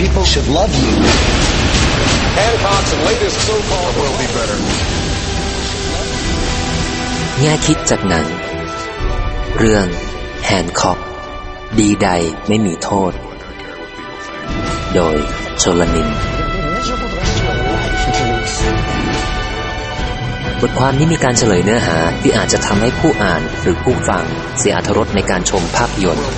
people should love you. Hancock's latest so-called will be better. แง่คิดจากหนัง เรื่องแฮนคอกดีใดไม่มีโทษ โดยชลนิน บทความนี้มีการเฉลยเนื้อหาที่อาจจะทำให้ผู้อ่านหรือผู้ฟังเสียอรรถรสในการชมภาพยนตร์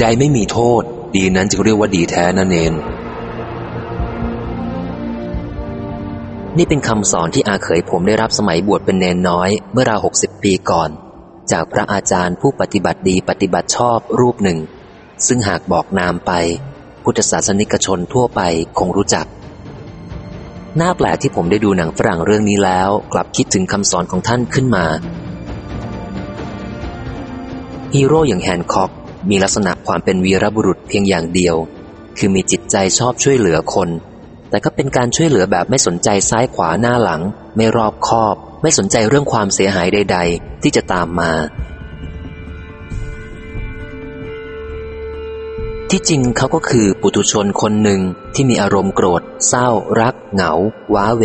ใดไม่มีโทษ ดีนั้นจึงเรียกว่าดีแท้นั่นเอง นี่เป็นคำสอนที่อาเขยผมได้รับสมัยบวชเป็นเนนน้อย เมื่อราวหกสิบปีก่อน จากพระอาจารย์ผู้ปฏิบัติดีปฏิบัติชอบรูปหนึ่ง ซึ่งหากบอกนามไป พุทธศาสนิกชนทั่วไปคงรู้จักน่าแปลกที่ผมได้ดูหนังฝรั่งเรื่องนี้แล้ว กลับคิดถึงคำสอนของท่านขึ้นมาฮีโร่อย่างแฮนคอก มีลักษณะความเป็นวีรบุรุษเพียงอย่างเดียว คือมีจิตใจชอบช่วยเหลือคน แต่ก็เป็นการช่วยเหลือแบบไม่สนใจซ้ายขวาหน้าหลัง ไม่รอบคอบ ไม่สนใจเรื่องความเสียหายใด ๆ ที่จะตามมา ที่จริงเขาก็คือปุถุชนคนหนึ่งที่มีอารมณ์โกรธ เศร้า รัก เหงา ว้าเว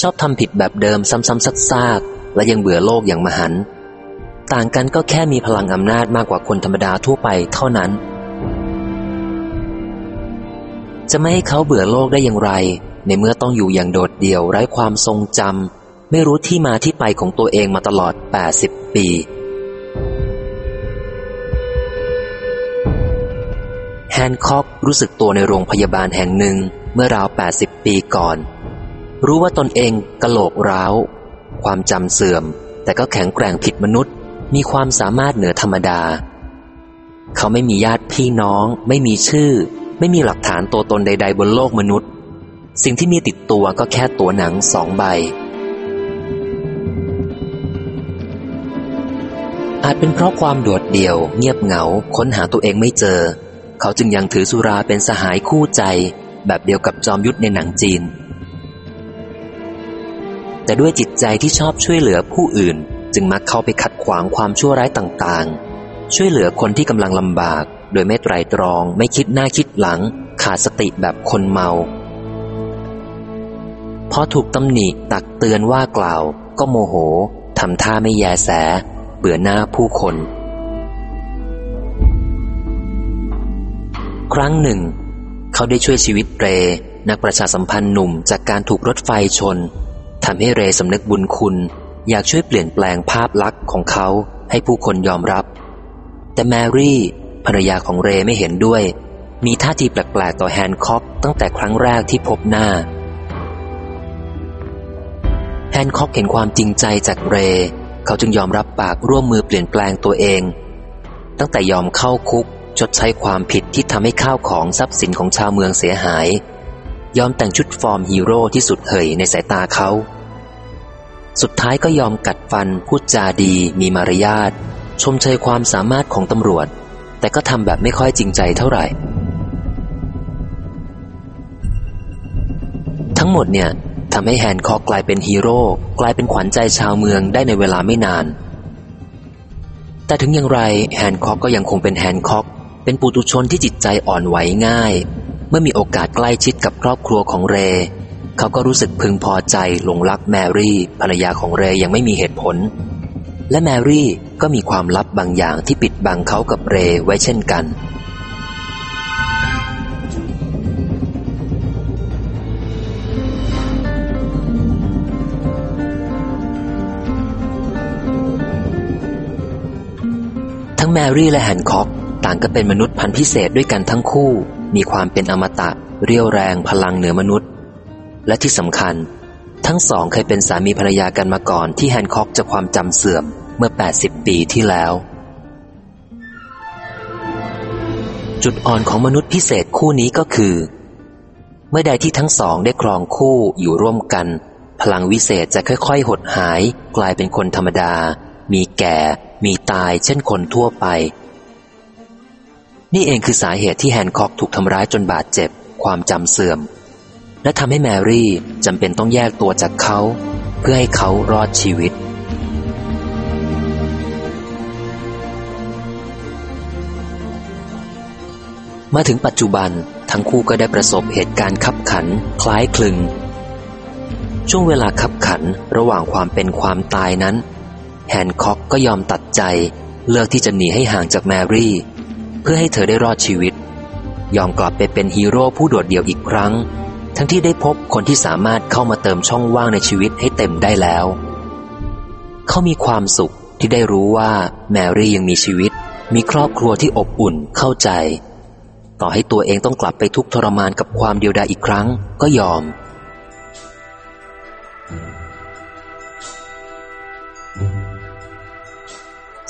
ชอบทำผิดแบบเดิมซ้ำๆซากๆและยังเบื่อโลกอย่างมหันต์ ต่างกันก็แค่มีพลังอำนาจมากกว่าคนธรรมดาทั่วไปเท่านั้น จะไม่ให้เขาเบื่อโลกได้อย่างไร ในเมื่อต้องอยู่อย่างโดดเดี่ยวไร้ความทรงจำไม่รู้ที่มาที่ไปของตัวเองมาตลอด 80 ปี แฮนคอกรู้สึกตัวในโรงพยาบาลแห่งหนึ่งเมื่อราว 80 ปีก่อน รู้ว่าตนเองกะโหลกร้าว ความจำเสื่อม แต่ก็แข็งแกร่งผิดมนุษย์ มีความสามารถเหนือธรรมดา เขาไม่มีญาติพี่น้อง ไม่มีชื่อ ไม่มีหลักฐานตัวตนใด ๆ บนโลกมนุษย์ สิ่งที่มีติดตัวก็แค่ตัวหนังสองใบ อาจเป็นเพราะความโดดเดี่ยว เงียบเหงา ค้นหาตัวเองไม่เจอ เขาจึงยังถือสุราเป็นสหายคู่ใจ แบบเดียวกับจอมยุทธในหนังจีนแต่ด้วยจิตใจที่ชอบช่วยเหลือผู้อื่น จึงมักเข้าไปขัดขวางความชั่วร้ายต่างๆ ช่วยเหลือคนที่กำลังลำบาก โดยไม่ไตรตรองไม่คิดหน้าคิดหลัง ขาดสติแบบคนเมา พอถูกตำหนิตักเตือนว่ากล่าว ก็โมโหทำท่าไม่แยแส เบื่อหน้าผู้คน ครั้งหนึ่ง เขาได้ช่วยชีวิตเร นักประชาสัมพันธ์หนุ่มจากการถูกรถไฟชนทำให้เรสำนึกบุญคุณ อยากช่วยเปลี่ยนแปลงภาพลักษณ์ของเขาให้ผู้คนยอมรับ แต่แมรี่ ภรรยาของเรไม่เห็นด้วย มีท่าทีแปลกๆต่อแฮนคอกตั้งแต่ครั้งแรกที่พบหน้า แฮนคอกเห็นความจริงใจจากเร เขาจึงยอมรับปากร่วมมือเปลี่ยนแปลงตัวเอง ตั้งแต่ยอมเข้าคุกชดใช้ความผิดที่ทำให้ข้าวของทรัพย์สินของชาวเมืองเสียหาย ยอมแต่งชุดฟอร์มฮีโร่ที่สุดเหยในสายตาเขา สุดท้ายก็ยอมกัดฟันพูดจาดีมีมารยาท ชมเชยความสามารถของตำรวจ แต่ก็ทำแบบไม่ค่อยจริงใจเท่าไหร่ ทั้งหมดเนี่ยทำให้แฮนคอกกลายเป็นฮีโร่กลายเป็นขวัญใจชาวเมืองได้ในเวลาไม่นาน แต่ถึงอย่างไรแฮนคอกก็ยังคงเป็นแฮนคอกเป็นปุตุชนที่จิตใจอ่อนไหวง่าย เมื่อมีโอกาสใกล้ชิดกับครอบครัวของเรย์ เขาก็รู้สึกพึงพอใจหลงรักแมรี่ภรรยาของเรย์อย่างไม่มีเหตุผล และแมรี่ก็มีความลับบางอย่างที่ปิดบังเขากับเรย์ไว้เช่นกันทั้งแมรี่และแฮนคอกต่างก็เป็นมนุษย์พันธุ์พิเศษด้วยกันทั้งคู่ มีความเป็นอมตะ เรียวแรงพลังเหนือมนุษย์ และที่สำคัญ ทั้งสองเคยเป็นสามีภรรยากันมาก่อนที่แฮนคอกจะความจำเสื่อมเมื่อ 80 ปีที่แล้ว จุดอ่อนของมนุษย์พิเศษคู่นี้ก็คือ เมื่อใดที่ทั้งสองได้ครองคู่อยู่ร่วมกัน พลังวิเศษจะค่อยๆ หดหาย กลายเป็นคนธรรมดา มีแก่ มีตายเช่นคนทั่วไป นี่เองคือสาเหตุที่แฮนคอกถูกทำร้ายจนบาดเจ็บ ความจำเสื่อม และทำให้แมรี่จำเป็นต้องแยกตัวจากเขา เพื่อให้เขารอดชีวิต มาถึงปัจจุบันทั้งคู่ก็ได้ประสบเหตุการณ์ขับขัน คล้ายคลึง ช่วงเวลาขับขันระหว่างความเป็นความตายนั้น แฮนคอกก็ยอมตัดใจเลือกที่จะหนีให้ห่างจากแมรี่ เพื่อให้เธอได้รอดชีวิต ยอมกลับไปเป็นฮีโร่ผู้โดดเดี่ยวอีกครั้ง ทั้งที่ได้พบคนที่สามารถเข้ามาเติมช่องว่างในชีวิตให้เต็มได้แล้ว เขามีความสุขที่ได้รู้ว่าแมรี่ยังมีชีวิต มีครอบครัวที่อบอุ่นเข้าใจ ต่อให้ตัวเองต้องกลับไปทุกทรมานกับความเดียวดายอีกครั้งก็ยอม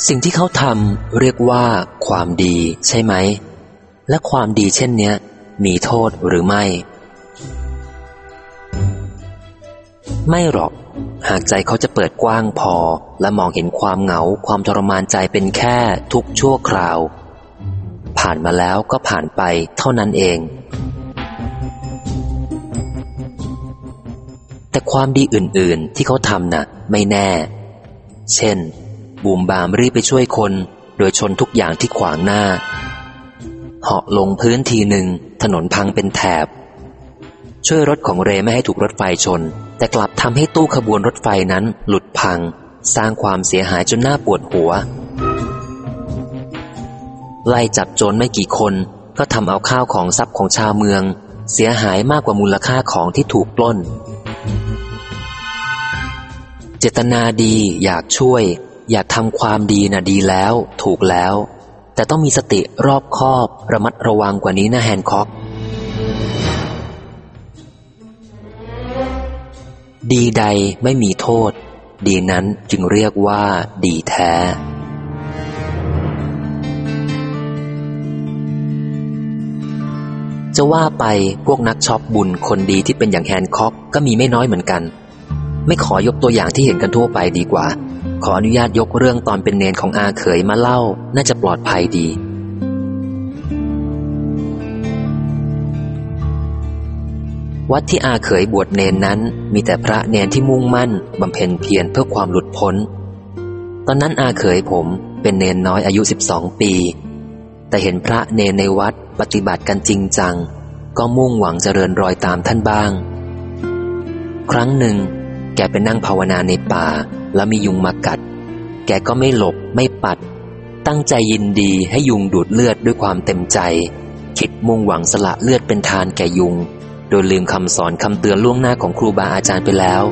สิ่งที่เขาทำเรียกว่าความดีใช่ไหม และความดีเช่นเนี้ย มีโทษหรือไม่ ไม่หรอก หากใจเขาจะเปิดกว้างพอ และมองเห็นความเหงา ความทรมานใจเป็นแค่ทุกชั่วคราว ผ่านมาแล้วก็ผ่านไปเท่านั้นเอง แต่ความดีอื่น ๆ ที่เขาทำน่ะ ไม่แน่ เช่น บูมบามรีบไปช่วยคน โดยชนทุกอย่างที่ขวางหน้าเหาะลงพื้นทีหนึ่งถนนพังเป็นแถบ ช่วยรถของเรไม่ให้ถูกรถไฟชน แต่กลับทำให้ตู้ขบวนรถไฟนั้นหลุดพัง สร้างความเสียหายจนน่าปวดหัว ไล่จับโจรไม่กี่คน ก็ทำเอาข้าวของทรัพย์ของชาวเมือง เสียหายมากกว่ามูลค่าของที่ถูกปล้น เจตนาดีอยากช่วย อยากทำความดีนะ่ะดีแล้ว ถูกแล้ว แต่ต้องมีสติรอบคอบระมัดระวังกว่านี้นะแฮนคอก ดีใดไม่มีโทษ ดีนั้นจึงเรียกว่าดีแท้ จะว่าไปพวกนักช็อปบุญคนดีที่เป็นอย่างแฮนคอกก็มีไม่น้อยเหมือนกัน ไม่ขอยกตัวอย่างที่เห็นกันทั่วไปดีกว่า ขออนุญาตยกเรื่องตอนเป็นเณรของอาเขยมาเล่า น่าจะปลอดภัยดี วัดที่อาเขยบวชเนนนั้น มีแต่พระเนนที่มุ่งมั่นบำเพ็ญเพียรเพื่อความหลุดพ้น ตอนนั้นอาเขยผมเป็นเนนน้อยอายุ 12 ปี แต่เห็นพระเนนในวัดปฏิบัติกันจริงจัง ก็มุ่งหวังเจริญรอยตามท่านบ้าง ครั้งหนึ่ง แกไปนั่งภาวนาในป่า แล้วมียุงมากัด แกก็ไม่หลบไม่ปัด ตั้งใจยินดีให้ยุงดูดเลือดด้วยความเต็มใจ คิดมุ่งหวังสละเลือดเป็นทานแก่ยุง โดยลืมคำสอนคำเตือนล่วงหน้าของครูบาอาจารย์ไปแล้ว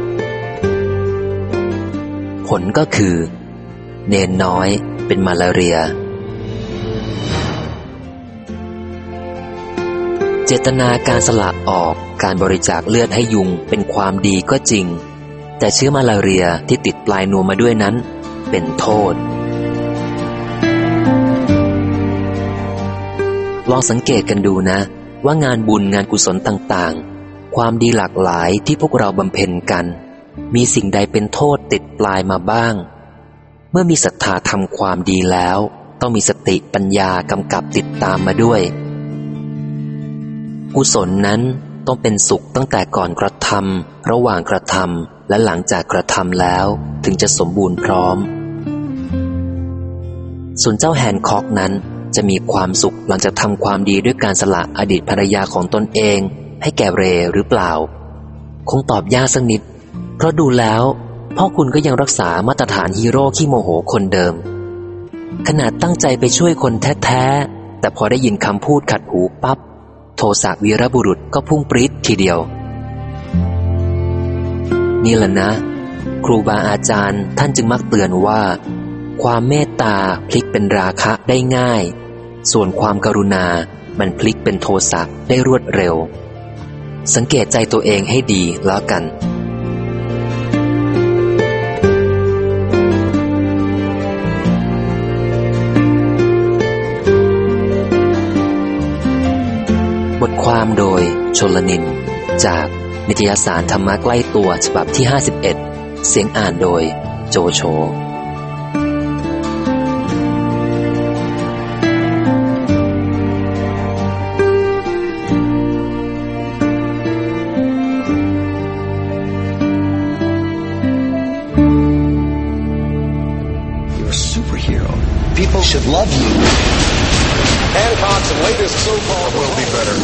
ผลก็คือ เนนน้อยเป็นมาลาเรีย เจตนาการสละออกการบริจาคเลือดให้ยุงเป็นความดีก็จริง แต่เชื้อมาลาเรียที่ติดปลายนวมมาด้วยนั้น เป็นโทษลองสังเกตกันดูนะ ว่างานบุญงานกุศลต่างๆ ความดีหลากหลายที่พวกเราบำเพ็ญกัน มีสิ่งใดเป็นโทษติดปลายมาบ้าง เมื่อมีศรัทธาทำความดีแล้ว ต้องมีสติปัญญากำกับติดตามมาด้วย กุศลนั้นต้องเป็นสุขตั้งแต่ก่อนกระทำระหว่างกระทำและหลังจากกระทำแล้วถึงจะสมบูรณ์พร้อม ส่วนเจ้าแฮนคอกนั้น จะมีความสุขหลังจากทำความดีด้วยการสละอดีตภรรยาของตนเอง ให้แก่เรหรือเปล่า คงตอบยากสักนิด เพราะดูแล้วพ่อคุณก็ยังรักษามาตรฐานฮีโร่ขี้โมโหคนเดิม ขนาดตั้งใจไปช่วยคนแท้ๆ แต่พอได้ยินคำพูดขัดหูปับ๊บโทสะวีรบุรุษก็พุ่งปริดทีเดียว นี่แหละนะ ครูบาอาจารย์ท่านจึงมักเตือนว่า ความเมตตาพลิกเป็นราคะได้ง่าย ส่วนความกรุณา มันพลิกเป็นโทสะได้รวดเร็ว สังเกตใจตัวเองให้ดีแล้วกันบทความโดยชลนิน จากนิตยสารธรรมะใกล้ตัวฉบับที่ 51 เสียงอ่านโดยโจโฉ should love you. Hancock's latest so-called will be better.